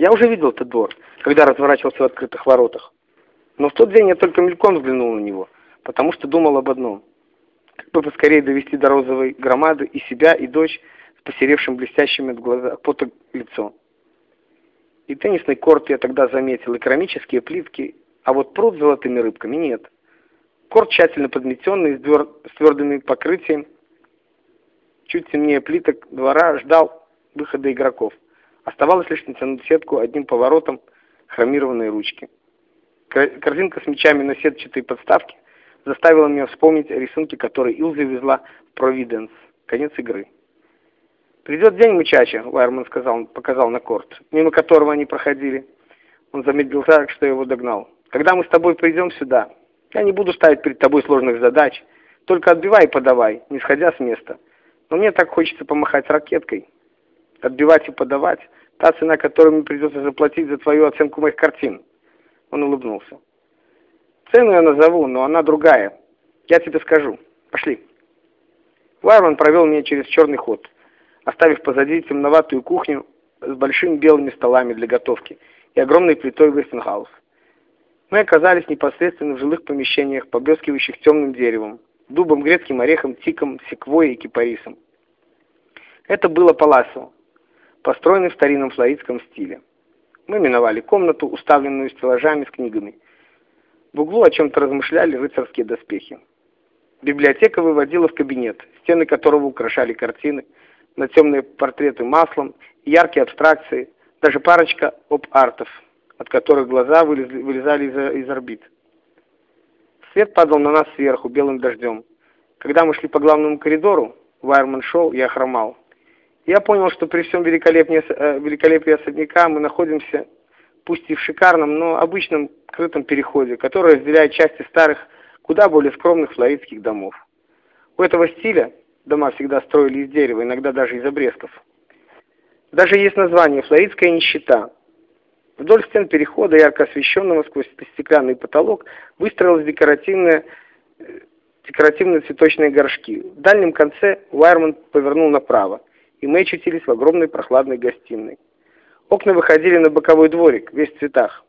Я уже видел этот двор, когда разворачивался в открытых воротах. Но в тот день я только мельком взглянул на него, потому что думал об одном. Как бы поскорее довести до розовой громады и себя, и дочь с посеревшим блестящим от глаза пота лицом. И теннисный корт я тогда заметил, и керамические плитки, а вот пруд с золотыми рыбками нет. Корт тщательно подметенный, с, двер... с твердым покрытием, чуть темнее плиток двора, ждал выхода игроков. Оставалось лишь натянуть сетку одним поворотом хромированной ручки. Корзинка с мячами на сетчатой подставке заставила меня вспомнить о рисунке, который Илза везла в Провиденс. Конец игры. «Придет день, мучача», — Вайерман сказал, показал на корт, мимо которого они проходили. Он замедлил так, что его догнал. «Когда мы с тобой придем сюда, я не буду ставить перед тобой сложных задач. Только отбивай и подавай, не сходя с места. Но мне так хочется помахать ракеткой. Отбивать и подавать — та цена, которую мне придется заплатить за твою оценку моих картин». Он улыбнулся. «Цену я назову, но она другая. Я тебе скажу. Пошли». Вайерман провел меня через черный ход — оставив позади темноватую кухню с большими белыми столами для готовки и огромной плитой Вестенхаус. Мы оказались непосредственно в жилых помещениях, поблескивающих темным деревом, дубом, грецким орехом, тиком, секвой и кипарисом. Это было паласо, построенное в старинном флоридском стиле. Мы миновали комнату, уставленную стеллажами с книгами. В углу о чем-то размышляли рыцарские доспехи. Библиотека выводила в кабинет, стены которого украшали картины, на темные портреты маслом, яркие абстракции, даже парочка оп-артов, от которых глаза вылезли, вылезали из, из орбит. Свет падал на нас сверху белым дождем. Когда мы шли по главному коридору, Вайерман шел, я хромал. Я понял, что при всем великолепии, э, великолепии особняка мы находимся, пусть и в шикарном, но обычном крытом переходе, который разделяет части старых, куда более скромных флоридских домов. У этого стиля Дома всегда строили из дерева, иногда даже из обрезков. Даже есть название «Флоридская нищета». Вдоль стен перехода, ярко освещенного сквозь стеклянный потолок, выстроилась декоративная, декоративные цветочные горшки. В дальнем конце Уайерман повернул направо, и мы очутились в огромной прохладной гостиной. Окна выходили на боковой дворик, весь в цветах.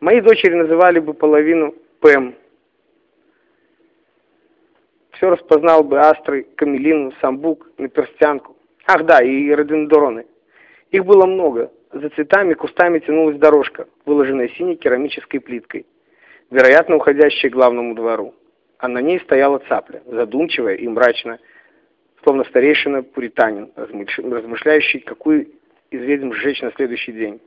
Мои дочери называли бы половину Пэм, все распознал бы астры, камелину, самбук, наперстянку. Ах да, и рододендроны. Их было много. За цветами кустами тянулась дорожка, выложенная синей керамической плиткой, вероятно, уходящая к главному двору. А на ней стояла цапля, задумчивая и мрачная, словно старейшина пуританин, размышляющий, какую из ведьм сжечь на следующий день.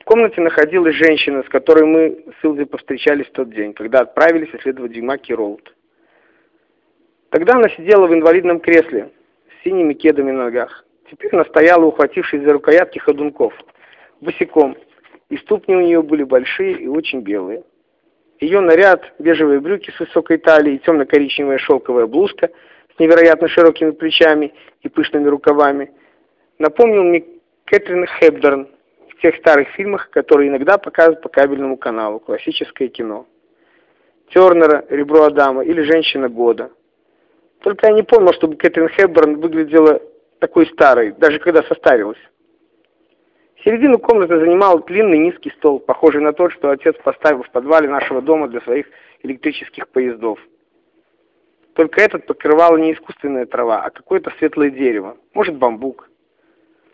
В комнате находилась женщина, с которой мы с Илзи повстречались в тот день, когда отправились исследовать Димаки Роуд. Тогда она сидела в инвалидном кресле с синими кедами на ногах. Теперь она стояла, ухватившись за рукоятки ходунков, босиком, и ступни у нее были большие и очень белые. Ее наряд, бежевые брюки с высокой талией, темно-коричневая шелковая блузка невероятно широкими плечами и пышными рукавами, напомнил мне Кэтрин Хепберн в тех старых фильмах, которые иногда показывают по кабельному каналу, классическое кино. Тернера, Ребро Адама или Женщина года – только я не помнил, чтобы Кэтрин Хэбберн выглядела такой старой, даже когда состарилась. Середину комнаты занимал длинный низкий стол, похожий на тот, что отец поставил в подвале нашего дома для своих электрических поездов. Только этот покрывала не искусственная трава, а какое-то светлое дерево, может бамбук.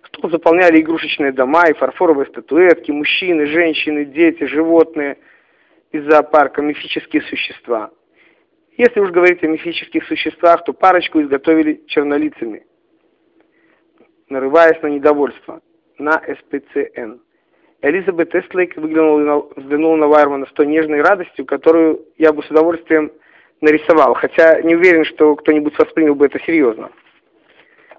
Стол заполняли игрушечные дома и фарфоровые статуэтки, мужчины, женщины, дети, животные из зоопарка, мифические существа – если уж говорить о мифических существах, то парочку изготовили чернолицами, нарываясь на недовольство, на СПЦН. Элизабет Эстлейк взглянула, взглянула на Вайермана с той нежной радостью, которую я бы с удовольствием нарисовал, хотя не уверен, что кто-нибудь воспринял бы это серьезно.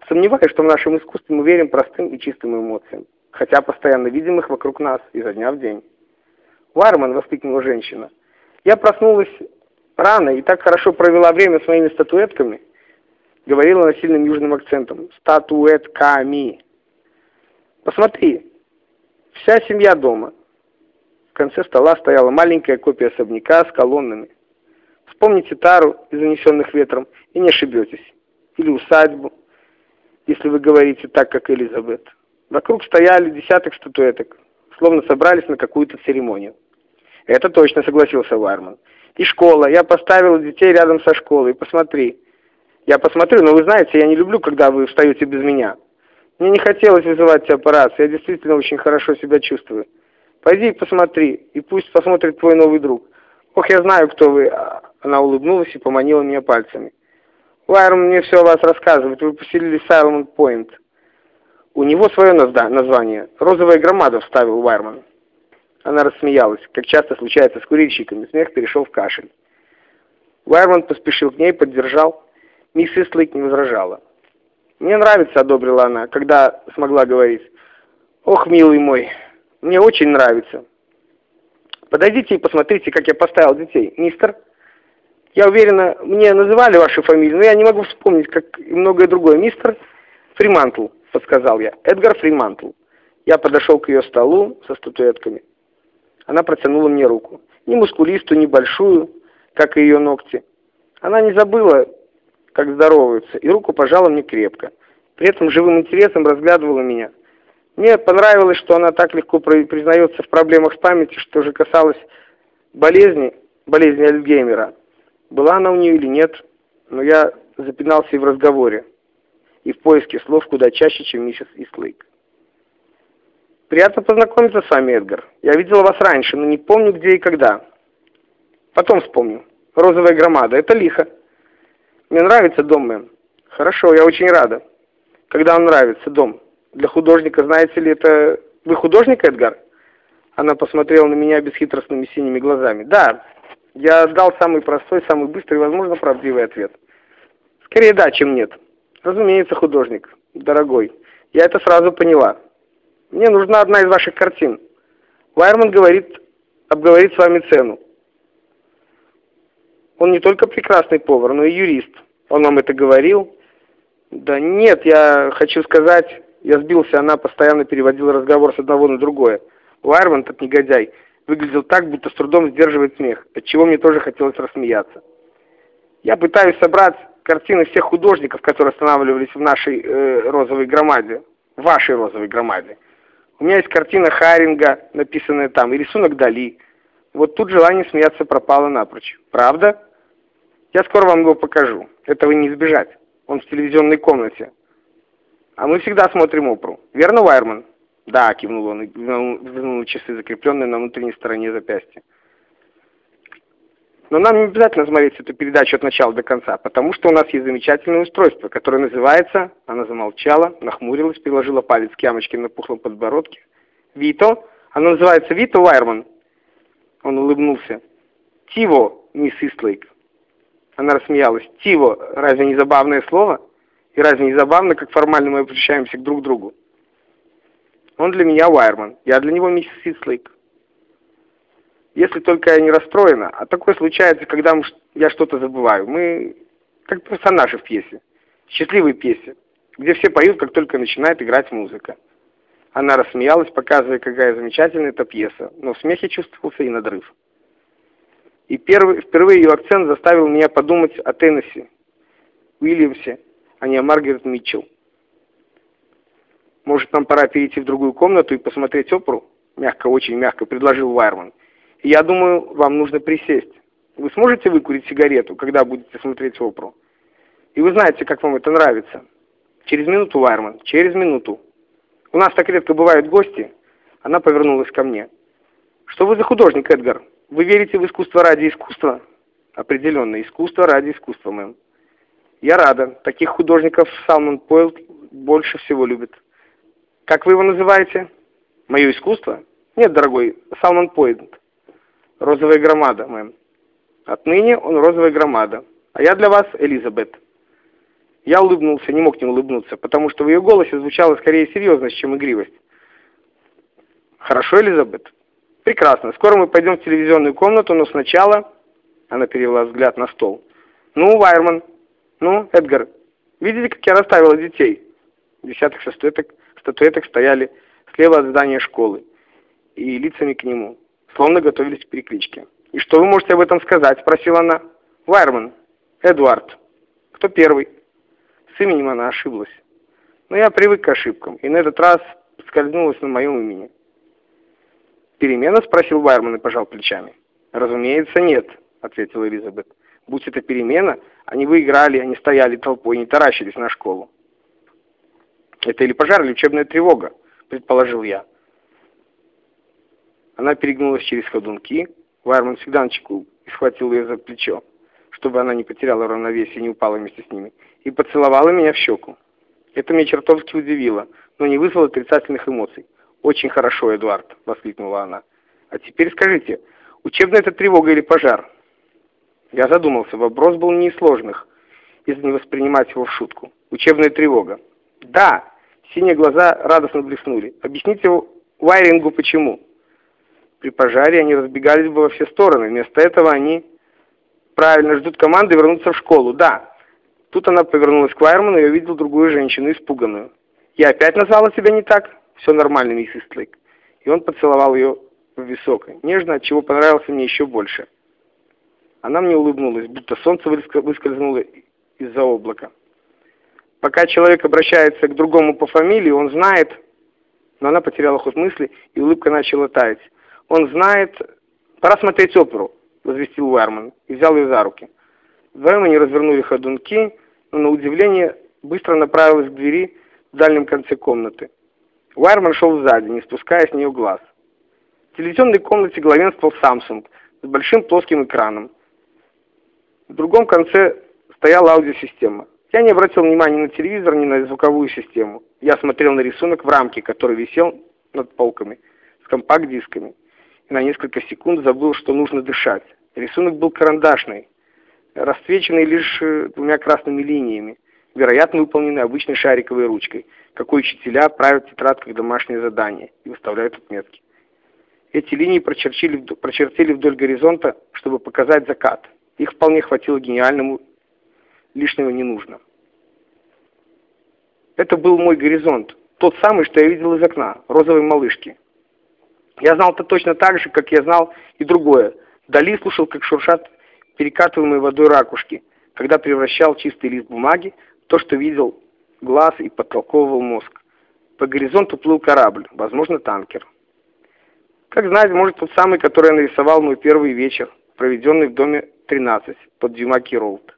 Сомневаюсь, что в нашем искусстве мы верим простым и чистым эмоциям, хотя постоянно видим их вокруг нас изо дня в день. «Вайерман!» — воскликнула женщина. «Я проснулась рано и так хорошо провела время своими статуэтками, говорила она сильным южным акцентом. Статуэтками. Посмотри, вся семья дома. В конце стола стояла маленькая копия особняка с колоннами. Вспомните тару из занесенных ветром и не ошибетесь. Или усадьбу, если вы говорите так, как Элизабет. Вокруг стояли десяток статуэток, словно собрались на какую-то церемонию. Это точно, согласился Вайерман. И школа. Я поставил детей рядом со школой. Посмотри. Я посмотрю, но вы знаете, я не люблю, когда вы встаете без меня. Мне не хотелось вызывать тебя по Я действительно очень хорошо себя чувствую. Пойди и посмотри, и пусть посмотрит твой новый друг. Ох, я знаю, кто вы. Она улыбнулась и поманила меня пальцами. Уайрон мне все о вас рассказывает. Вы поселились в Сайлмонт Пойнт. У него свое название. Розовая громада, вставил Уайрман. Она рассмеялась, как часто случается с курильщиками. Смех перешел в кашель. Уайрман поспешил к ней, поддержал. Миссис Лейк не возражала. «Мне нравится», — одобрила она, когда смогла говорить. «Ох, милый мой, мне очень нравится. Подойдите и посмотрите, как я поставил детей, мистер». Я уверена, мне называли вашу фамилию, но я не могу вспомнить, как и многое другое. Мистер Фримантл, подсказал я. Эдгар Фримантл. Я подошел к ее столу со статуэтками. Она протянула мне руку. Ни мускулистую, ни большую, как и ее ногти. Она не забыла, как здороваются, и руку пожала мне крепко. При этом живым интересом разглядывала меня. Мне понравилось, что она так легко признается в проблемах с памятью, что же касалось болезни, болезни Альцгеймера. Была она у нее или нет, но я запинался и в разговоре, и в поиске слов куда чаще, чем миссис Ислейк. «Приятно познакомиться с вами, Эдгар. Я видела вас раньше, но не помню, где и когда. Потом вспомню. Розовая громада. Это лихо. Мне нравится дом, мэм. Хорошо, я очень рада. Когда вам нравится дом? Для художника, знаете ли, это... Вы художник, Эдгар?» Она посмотрела на меня бесхитростными синими глазами. «Да, я дал самый простой, самый быстрый, возможно, правдивый ответ. Скорее да, чем нет. Разумеется, художник, дорогой. Я это сразу поняла. Мне нужна одна из ваших картин. Вайерман говорит, обговорит с вами цену. Он не только прекрасный повар, но и юрист. Он вам это говорил? Да нет, я хочу сказать, я сбился, она постоянно переводила разговор с одного на другое. Вайерман, этот негодяй, выглядел так, будто с трудом сдерживает смех, от чего мне тоже хотелось рассмеяться. Я пытаюсь собрать картины всех художников, которые останавливались в нашей э, розовой громаде, в вашей розовой громаде. У меня есть картина Харинга, написанная там, и рисунок Дали. Вот тут желание смеяться пропало напрочь. Правда? Я скоро вам его покажу. Этого не избежать. Он в телевизионной комнате. А мы всегда смотрим опру. Верно, Вайерман? Да, кивнул он и взглянул часы, закрепленные на внутренней стороне запястья. Но нам не обязательно смотреть эту передачу от начала до конца, потому что у нас есть замечательное устройство, которое называется... Она замолчала, нахмурилась, приложила палец к ямочке на пухлом подбородке. «Вито? Оно называется Вито Вайерман?» Он улыбнулся. «Тиво, мисс Истлейк». Она рассмеялась. «Тиво, разве не забавное слово? И разве не забавно, как формально мы обращаемся к друг другу?» Он для меня Уайерман, я для него миссис Ситслейк. Если только я не расстроена, а такое случается, когда я что-то забываю. Мы как персонажи в пьесе, счастливой пьесе, где все поют, как только начинает играть музыка. Она рассмеялась, показывая, какая замечательная эта пьеса, но в смехе чувствовался и надрыв. И первый, впервые ее акцент заставил меня подумать о Теннесси, Уильямсе, а не о Маргарет Митчелл. «Может, нам пора перейти в другую комнату и посмотреть оперу?» Мягко, очень мягко предложил Вайерман. «Я думаю, вам нужно присесть. Вы сможете выкурить сигарету, когда будете смотреть оперу? И вы знаете, как вам это нравится. Через минуту, Вайерман, через минуту. У нас так редко бывают гости». Она повернулась ко мне. «Что вы за художник, Эдгар? Вы верите в искусство ради искусства?» «Определенно, искусство ради искусства, мэм». «Я рада. Таких художников Салмон Пойл больше всего любит». Как вы его называете? Мое искусство? Нет, дорогой, Салман Пойнт. Розовая громада, мэм. Отныне он розовая громада. А я для вас Элизабет. Я улыбнулся, не мог не улыбнуться, потому что в ее голосе звучала скорее серьезность, чем игривость. Хорошо, Элизабет? Прекрасно. Скоро мы пойдем в телевизионную комнату, но сначала... Она перевела взгляд на стол. Ну, Вайерман. Ну, Эдгар. Видите, как я расставила детей? Десяток шестеток статуэток стояли слева от здания школы и лицами к нему, словно готовились к перекличке. «И что вы можете об этом сказать?» – спросила она. «Вайерман. Эдуард. Кто первый?» С именем она ошиблась. Но я привык к ошибкам, и на этот раз поскользнулась на моем имени. «Перемена?» — спросил Вайерман и пожал плечами. «Разумеется, нет», — ответила Элизабет. «Будь это перемена, они бы играли, они стояли толпой, не таращились на школу». «Это или пожар, или учебная тревога», — предположил я. Она перегнулась через ходунки. Вайерман всегда на и схватил ее за плечо, чтобы она не потеряла равновесие и не упала вместе с ними, и поцеловала меня в щеку. Это меня чертовски удивило, но не вызвало отрицательных эмоций. «Очень хорошо, Эдуард!» — воскликнула она. «А теперь скажите, учебная это тревога или пожар?» Я задумался, вопрос был не из сложных, если не воспринимать его в шутку. «Учебная тревога». «Да!» — синие глаза радостно блеснули. «Объясните Вайрингу, почему?» При пожаре они разбегались бы во все стороны, вместо этого они... Правильно, ждут команды вернуться в школу, да. Тут она повернулась к Вайерману и увидела другую женщину, испуганную. «Я опять назвала тебя не так?» «Все нормально, миссис Тлейк». И он поцеловал ее в висок, нежно, чего понравился мне еще больше. Она мне улыбнулась, будто солнце выскользнуло из-за облака. Пока человек обращается к другому по фамилии, он знает... Но она потеряла ход мысли, и улыбка начала таять. Он знает... «Пора смотреть оперу», — возвестил Уэрман, и взял ее за руки. Вдвоем они развернули ходунки, но на удивление быстро направилась к двери в дальнем конце комнаты. Уайерман шел сзади, не спуская с нее глаз. В телевизионной комнате главенствовал Samsung с большим плоским экраном. В другом конце стояла аудиосистема. Я не обратил внимания на телевизор, ни на звуковую систему. Я смотрел на рисунок в рамке, который висел над полками, с компакт-дисками. И на несколько секунд забыл, что нужно дышать. Рисунок был карандашный, расцвеченный лишь э, двумя красными линиями, вероятно, выполненный обычной шариковой ручкой, какой учителя правят в тетрадках домашнее задание и выставляют отметки. Эти линии прочертили, прочертили вдоль горизонта, чтобы показать закат. Их вполне хватило гениальному, лишнего не нужно. Это был мой горизонт, тот самый, что я видел из окна, розовой малышки. Я знал это точно так же, как я знал и другое. Вдали слушал, как шуршат перекатываемые водой ракушки, когда превращал чистый лист бумаги то, что видел глаз и подтолковывал мозг. По горизонту плыл корабль, возможно, танкер. Как знать, может, тот самый, который я нарисовал мой первый вечер, проведенный в доме 13 под Дюмаки Роуд.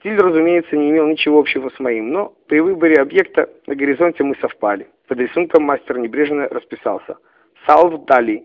Стиль, разумеется, не имел ничего общего с моим, но при выборе объекта на горизонте мы совпали. Под рисунком мастер небрежно расписался. Салв Дали,